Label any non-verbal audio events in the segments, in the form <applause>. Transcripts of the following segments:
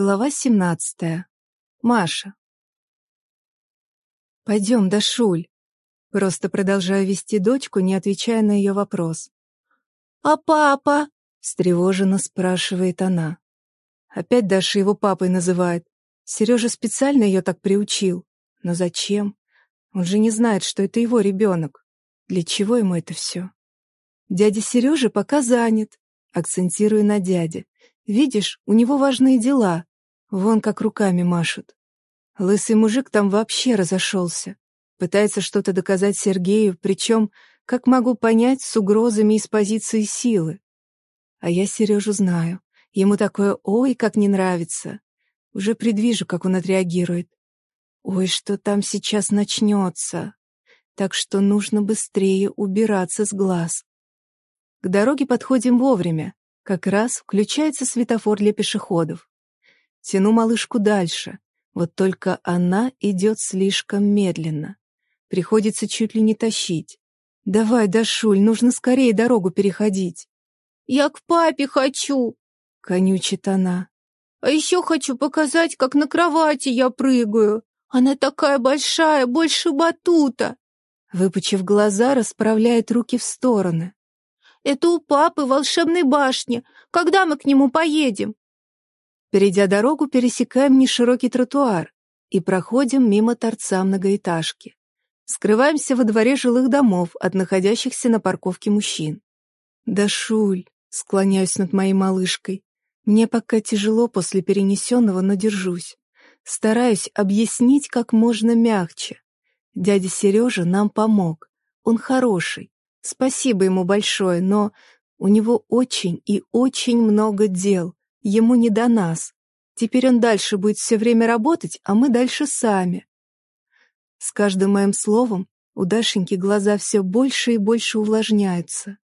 Глава 17. Маша. «Пойдем, Дашуль». Просто продолжаю вести дочку, не отвечая на ее вопрос. «А папа?» — встревоженно спрашивает она. Опять Даша его папой называет. Сережа специально ее так приучил. Но зачем? Он же не знает, что это его ребенок. Для чего ему это все? Дядя Сережа пока занят. Акцентирую на дяде. Видишь, у него важные дела. Вон как руками машут. Лысый мужик там вообще разошелся. Пытается что-то доказать Сергею, причем, как могу понять, с угрозами из позиции силы. А я Сережу знаю. Ему такое «ой, как не нравится». Уже предвижу, как он отреагирует. Ой, что там сейчас начнется. Так что нужно быстрее убираться с глаз. К дороге подходим вовремя. Как раз включается светофор для пешеходов. Тяну малышку дальше, вот только она идет слишком медленно. Приходится чуть ли не тащить. «Давай, Дашуль, нужно скорее дорогу переходить». «Я к папе хочу!» — конючит она. «А еще хочу показать, как на кровати я прыгаю. Она такая большая, больше батута!» Выпучив глаза, расправляет руки в стороны. Это у папы волшебной башни. Когда мы к нему поедем?» Перейдя дорогу, пересекаем неширокий тротуар и проходим мимо торца многоэтажки. Скрываемся во дворе жилых домов от находящихся на парковке мужчин. «Да, Шуль!» — склоняюсь над моей малышкой. Мне пока тяжело после перенесенного, но держусь. Стараюсь объяснить как можно мягче. Дядя Сережа нам помог. Он хороший. Спасибо ему большое, но у него очень и очень много дел. Ему не до нас. Теперь он дальше будет все время работать, а мы дальше сами. С каждым моим словом у Дашеньки глаза все больше и больше увлажняются.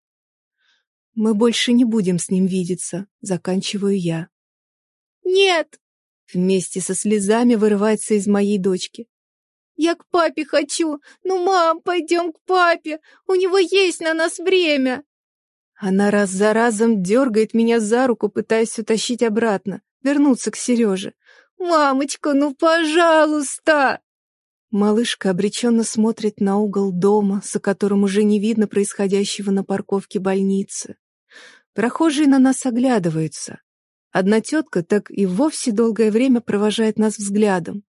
Мы больше не будем с ним видеться, заканчиваю я. Нет! Вместе со слезами вырывается из моей дочки. Я к папе хочу. Ну, мам, пойдем к папе. У него есть на нас время. Она раз за разом дергает меня за руку, пытаясь утащить обратно, вернуться к Сереже. «Мамочка, ну, пожалуйста!» Малышка обреченно смотрит на угол дома, за которым уже не видно происходящего на парковке больницы. Прохожие на нас оглядываются. Одна тетка так и вовсе долгое время провожает нас взглядом.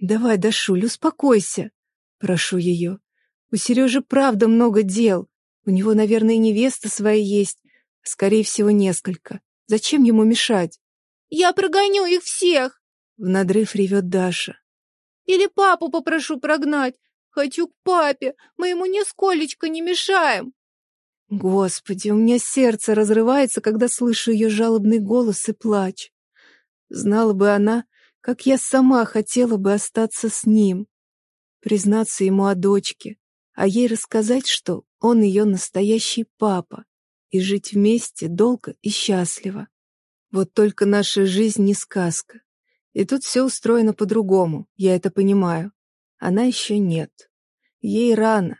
«Давай, Дашуль, успокойся!» Прошу ее. «У Сережи правда много дел. У него, наверное, невеста своя есть. Скорее всего, несколько. Зачем ему мешать?» «Я прогоню их всех!» В надрыв ревет Даша. «Или папу попрошу прогнать. Хочу к папе. Мы ему нисколечко не мешаем!» Господи, у меня сердце разрывается, когда слышу ее жалобный голос и плач. Знала бы она, как я сама хотела бы остаться с ним, признаться ему о дочке, а ей рассказать, что он ее настоящий папа, и жить вместе долго и счастливо. Вот только наша жизнь не сказка. И тут все устроено по-другому, я это понимаю. Она еще нет. Ей рано.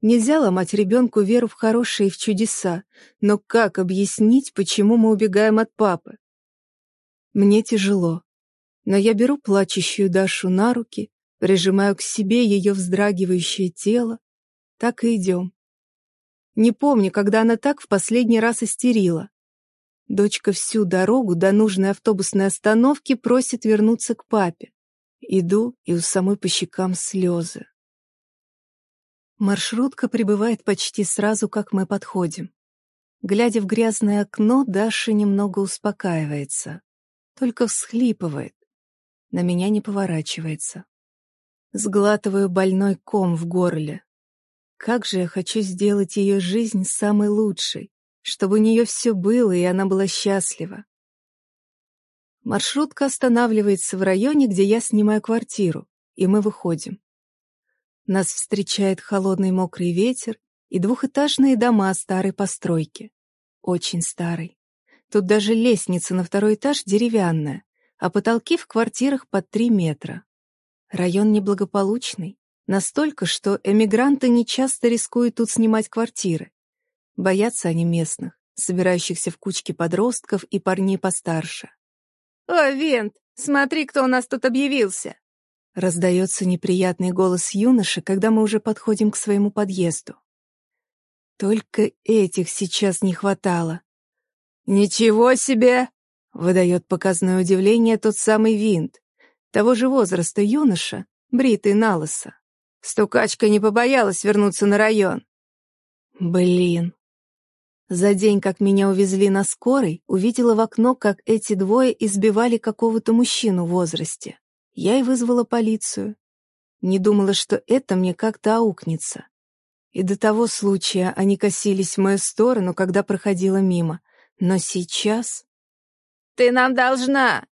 Нельзя ломать ребенку веру в хорошее и в чудеса, но как объяснить, почему мы убегаем от папы? Мне тяжело но я беру плачущую Дашу на руки, прижимаю к себе ее вздрагивающее тело. Так и идем. Не помню, когда она так в последний раз истерила. Дочка всю дорогу до нужной автобусной остановки просит вернуться к папе. Иду, и у самой по щекам слезы. Маршрутка прибывает почти сразу, как мы подходим. Глядя в грязное окно, Даша немного успокаивается. Только всхлипывает на меня не поворачивается. Сглатываю больной ком в горле. Как же я хочу сделать ее жизнь самой лучшей, чтобы у нее все было, и она была счастлива. Маршрутка останавливается в районе, где я снимаю квартиру, и мы выходим. Нас встречает холодный мокрый ветер и двухэтажные дома старой постройки. Очень старой. Тут даже лестница на второй этаж деревянная, а потолки в квартирах под три метра. Район неблагополучный, настолько, что эмигранты нечасто рискуют тут снимать квартиры. Боятся они местных, собирающихся в кучке подростков и парней постарше. «О, Винт, смотри, кто у нас тут объявился!» Раздается неприятный голос юноши, когда мы уже подходим к своему подъезду. Только этих сейчас не хватало. «Ничего себе!» — выдает показное удивление тот самый винт, того же возраста юноша, бритый на лысо. Стукачка не побоялась вернуться на район. Блин. За день, как меня увезли на скорой, увидела в окно, как эти двое избивали какого-то мужчину в возрасте. Я и вызвала полицию. Не думала, что это мне как-то аукнется. И до того случая они косились в мою сторону, когда проходила мимо. Но сейчас... «Ты нам должна!» —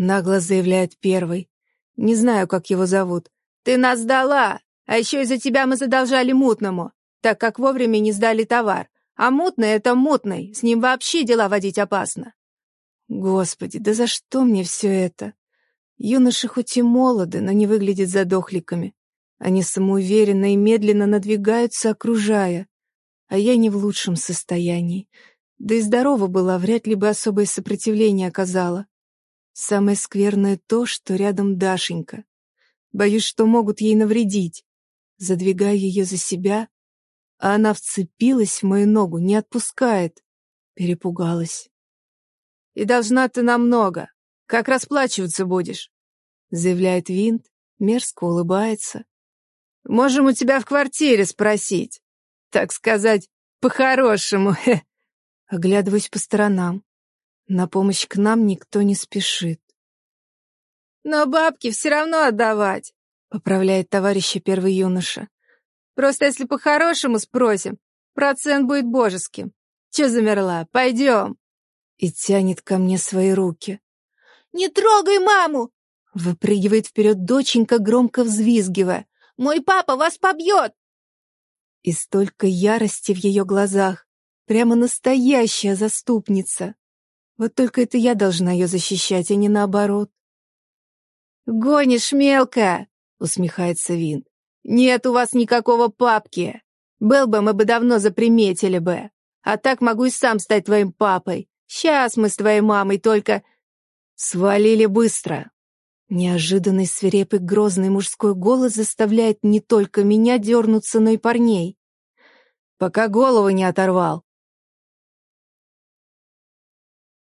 нагло заявляет первый. Не знаю, как его зовут. «Ты нас сдала! А еще из-за тебя мы задолжали мутному, так как вовремя не сдали товар. А мутный — это мутный, с ним вообще дела водить опасно». Господи, да за что мне все это? Юноши хоть и молоды, но не выглядят задохликами. Они самоуверенно и медленно надвигаются, окружая. А я не в лучшем состоянии. Да и здорова была, вряд ли бы особое сопротивление оказала. Самое скверное то, что рядом Дашенька. Боюсь, что могут ей навредить. Задвигаю ее за себя, а она вцепилась в мою ногу, не отпускает. Перепугалась. «И должна ты намного. Как расплачиваться будешь?» Заявляет Винт, мерзко улыбается. «Можем у тебя в квартире спросить. Так сказать, по-хорошему, <laughs> хе». Оглядываюсь по сторонам. На помощь к нам никто не спешит. «Но бабки все равно отдавать», — поправляет товарища первый юноша. «Просто если по-хорошему спросим, процент будет божеским. Че замерла? Пойдем!» И тянет ко мне свои руки. «Не трогай маму!» Выпрыгивает вперед доченька, громко взвизгивая. «Мой папа вас побьет!» И столько ярости в ее глазах. Прямо настоящая заступница. Вот только это я должна ее защищать, а не наоборот. «Гонишь, мелко!» — усмехается Вин. «Нет у вас никакого папки. Был бы, мы бы давно заприметили бы. А так могу и сам стать твоим папой. Сейчас мы с твоей мамой только...» Свалили быстро. Неожиданный свирепый грозный мужской голос заставляет не только меня дернуться, но и парней. Пока голову не оторвал.